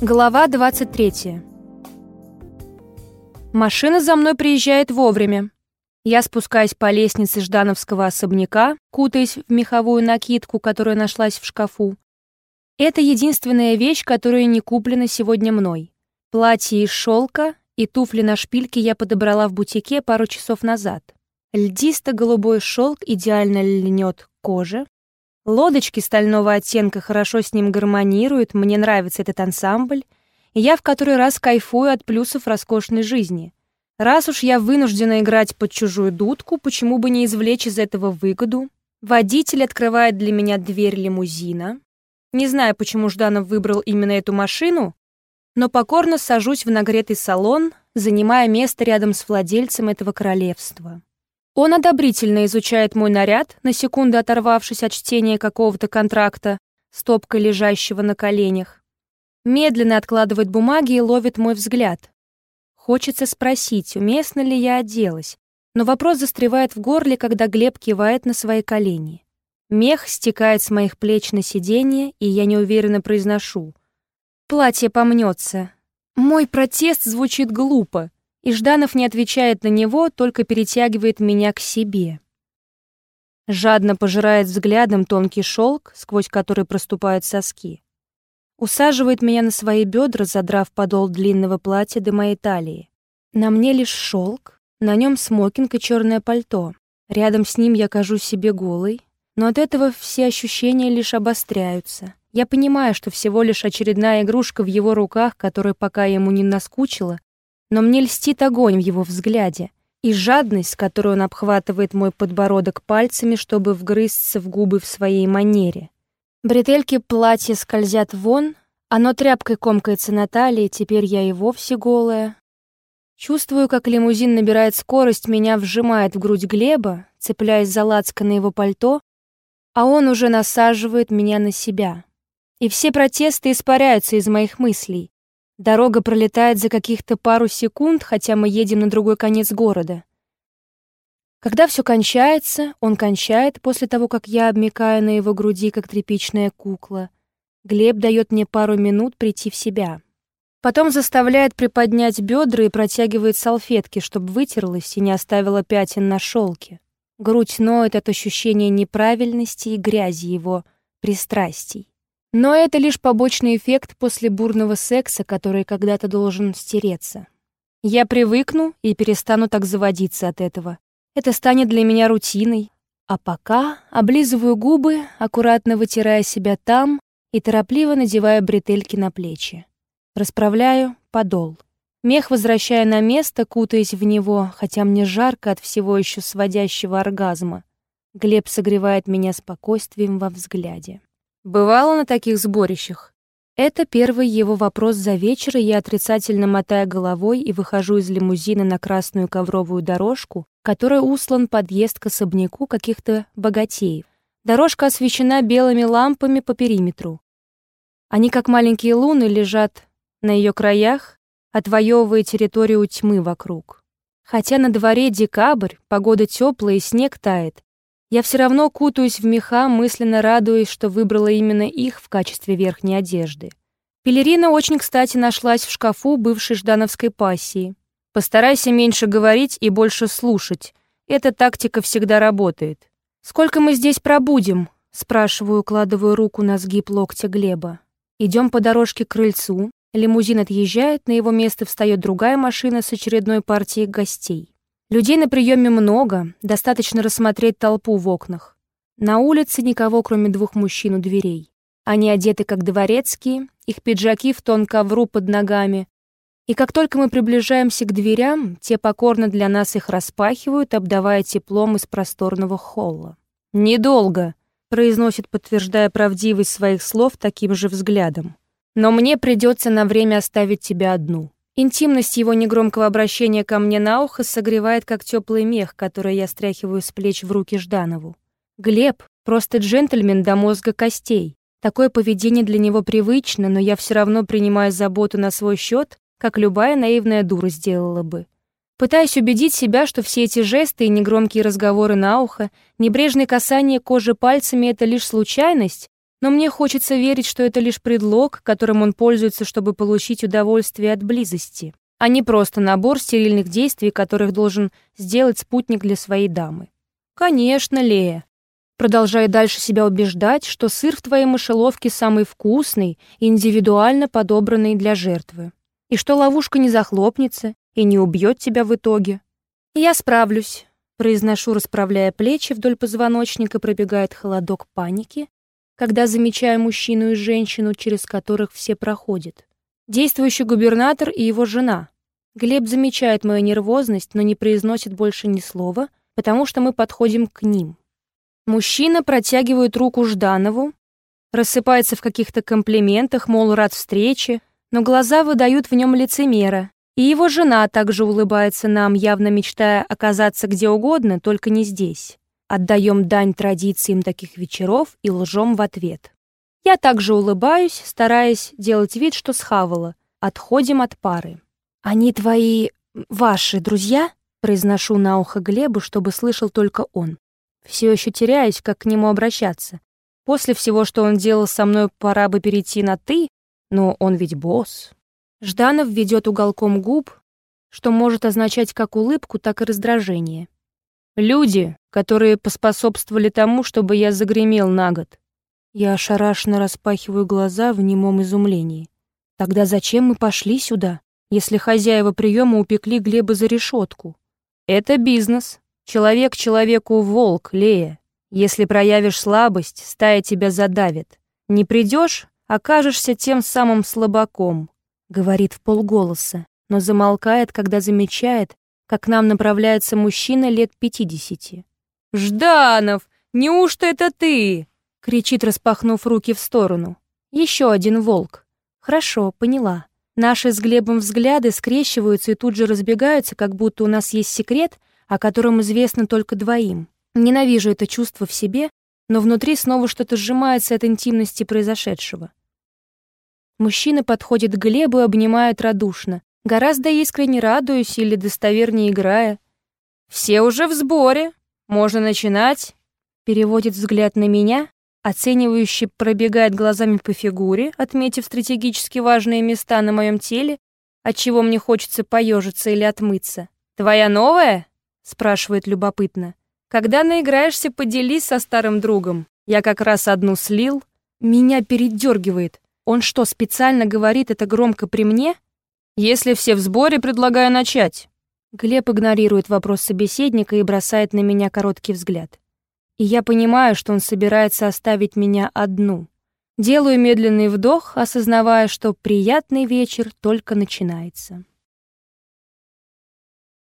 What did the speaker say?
Глава 23. Машина за мной приезжает вовремя. Я спускаюсь по лестнице Ждановского особняка, кутаясь в меховую накидку, которая нашлась в шкафу. Это единственная вещь, которая не куплена сегодня мной. Платье из шелка и туфли на шпильке я подобрала в бутике пару часов назад. Льдисто-голубой шелк идеально льнет коже. Лодочки стального оттенка хорошо с ним гармонируют, мне нравится этот ансамбль, и я в который раз кайфую от плюсов роскошной жизни. Раз уж я вынуждена играть под чужую дудку, почему бы не извлечь из этого выгоду? Водитель открывает для меня дверь лимузина. Не знаю, почему Жданов выбрал именно эту машину, но покорно сажусь в нагретый салон, занимая место рядом с владельцем этого королевства. Он одобрительно изучает мой наряд, на секунду оторвавшись от чтения какого-то контракта, стопкой лежащего на коленях. Медленно откладывает бумаги и ловит мой взгляд. Хочется спросить, уместно ли я оделась, но вопрос застревает в горле, когда Глеб кивает на свои колени. Мех стекает с моих плеч на сиденье, и я неуверенно произношу. Платье помнется. Мой протест звучит глупо и Жданов не отвечает на него, только перетягивает меня к себе. Жадно пожирает взглядом тонкий шелк, сквозь который проступают соски. Усаживает меня на свои бедра, задрав подол длинного платья до моей талии. На мне лишь шелк, на нем смокинг и черное пальто. Рядом с ним я кажусь себе голой, но от этого все ощущения лишь обостряются. Я понимаю, что всего лишь очередная игрушка в его руках, которая пока ему не наскучила, но мне льстит огонь в его взгляде и жадность, с которой он обхватывает мой подбородок пальцами, чтобы вгрызться в губы в своей манере. Бретельки платья скользят вон, оно тряпкой комкается на талии, теперь я и вовсе голая. Чувствую, как лимузин набирает скорость, меня вжимает в грудь Глеба, цепляясь за лацко на его пальто, а он уже насаживает меня на себя. И все протесты испаряются из моих мыслей. Дорога пролетает за каких-то пару секунд, хотя мы едем на другой конец города. Когда все кончается, он кончает после того, как я обмикаю на его груди, как тряпичная кукла. Глеб дает мне пару минут прийти в себя. Потом заставляет приподнять бедра и протягивает салфетки, чтобы вытерлась и не оставила пятен на шелке. Грудь ноет от ощущения неправильности и грязи его пристрастий. Но это лишь побочный эффект после бурного секса, который когда-то должен стереться. Я привыкну и перестану так заводиться от этого. Это станет для меня рутиной. А пока облизываю губы, аккуратно вытирая себя там и торопливо надеваю бретельки на плечи. Расправляю подол. Мех возвращаю на место, кутаясь в него, хотя мне жарко от всего еще сводящего оргазма. Глеб согревает меня спокойствием во взгляде. Бывало на таких сборищах. Это первый его вопрос за вечер, и я отрицательно мотаю головой и выхожу из лимузина на красную ковровую дорожку, которая услан подъезд к особняку каких-то богатеев. Дорожка освещена белыми лампами по периметру. Они, как маленькие луны, лежат на ее краях, отвоевывая территорию тьмы вокруг. Хотя на дворе декабрь, погода теплая и снег тает, я все равно кутаюсь в меха, мысленно радуясь, что выбрала именно их в качестве верхней одежды. Пелерина очень кстати нашлась в шкафу бывшей ждановской пассии. Постарайся меньше говорить и больше слушать. Эта тактика всегда работает. «Сколько мы здесь пробудем?» — спрашиваю, укладываю руку на сгиб локтя Глеба. Идем по дорожке к крыльцу. Лимузин отъезжает, на его место встает другая машина с очередной партией гостей. Людей на приеме много, достаточно рассмотреть толпу в окнах. На улице никого, кроме двух мужчин у дверей. Они одеты как дворецкие, их пиджаки в тон ковру под ногами. И как только мы приближаемся к дверям, те покорно для нас их распахивают, обдавая теплом из просторного холла. «Недолго», — произносит, подтверждая правдивость своих слов таким же взглядом. «Но мне придется на время оставить тебя одну». Интимность его негромкого обращения ко мне на ухо согревает, как теплый мех, который я стряхиваю с плеч в руки Жданову. Глеб — просто джентльмен до мозга костей. Такое поведение для него привычно, но я все равно принимаю заботу на свой счет, как любая наивная дура сделала бы. Пытаюсь убедить себя, что все эти жесты и негромкие разговоры на ухо, небрежное касание кожи пальцами — это лишь случайность, Но мне хочется верить, что это лишь предлог, которым он пользуется, чтобы получить удовольствие от близости, а не просто набор стерильных действий, которых должен сделать спутник для своей дамы. Конечно, Лея. Продолжая дальше себя убеждать, что сыр в твоей мышеловке самый вкусный индивидуально подобранный для жертвы. И что ловушка не захлопнется и не убьет тебя в итоге. Я справлюсь. Произношу, расправляя плечи вдоль позвоночника, пробегает холодок паники, когда замечаю мужчину и женщину, через которых все проходят. Действующий губернатор и его жена. Глеб замечает мою нервозность, но не произносит больше ни слова, потому что мы подходим к ним. Мужчина протягивает руку Жданову, рассыпается в каких-то комплиментах, мол, рад встрече, но глаза выдают в нем лицемера. И его жена также улыбается нам, явно мечтая оказаться где угодно, только не здесь. Отдаем дань традициям таких вечеров и лжем в ответ. Я также улыбаюсь, стараясь делать вид, что схавала. Отходим от пары. «Они твои... ваши друзья?» Произношу на ухо Глебу, чтобы слышал только он. Все еще теряюсь, как к нему обращаться. После всего, что он делал со мной, пора бы перейти на «ты», но он ведь босс. Жданов ведет уголком губ, что может означать как улыбку, так и раздражение. Люди, которые поспособствовали тому, чтобы я загремел на год. Я ошарашенно распахиваю глаза в немом изумлении. Тогда зачем мы пошли сюда, если хозяева приема упекли Глеба за решетку? Это бизнес, Человек человеку волк, Лея. Если проявишь слабость, стая тебя задавит. Не придешь, окажешься тем самым слабаком, говорит в полголоса, но замолкает, когда замечает, как к нам направляется мужчина лет пятидесяти. «Жданов, неужто это ты?» — кричит, распахнув руки в сторону. Еще один волк. Хорошо, поняла. Наши с Глебом взгляды скрещиваются и тут же разбегаются, как будто у нас есть секрет — о котором известно только двоим. Ненавижу это чувство в себе, но внутри снова что-то сжимается от интимности произошедшего. Мужчина подходит к Глебу и обнимает радушно. Гораздо искренне радуюсь или достовернее играя. «Все уже в сборе. Можно начинать». Переводит взгляд на меня, оценивающе пробегает глазами по фигуре, отметив стратегически важные места на моем теле, от чего мне хочется поежиться или отмыться. «Твоя новая?» спрашивает любопытно. Когда наиграешься, поделись со старым другом. Я как раз одну слил. Меня передергивает. Он что, специально говорит это громко при мне? Если все в сборе, предлагаю начать. Глеб игнорирует вопрос собеседника и бросает на меня короткий взгляд. И я понимаю, что он собирается оставить меня одну. Делаю медленный вдох, осознавая, что приятный вечер только начинается.